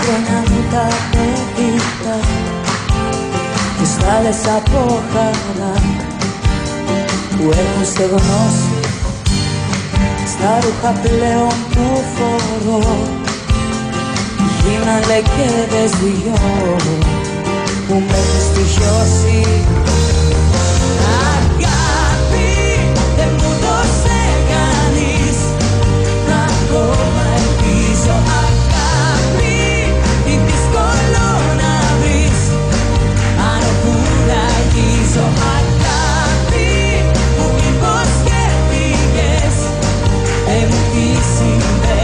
χρόνια μου τα παιδικά τις άλλες από χαρά. Που έχουν στεγνώσει στα ρούχα πλέον που φορώ. Γίνανε και δυο seen there.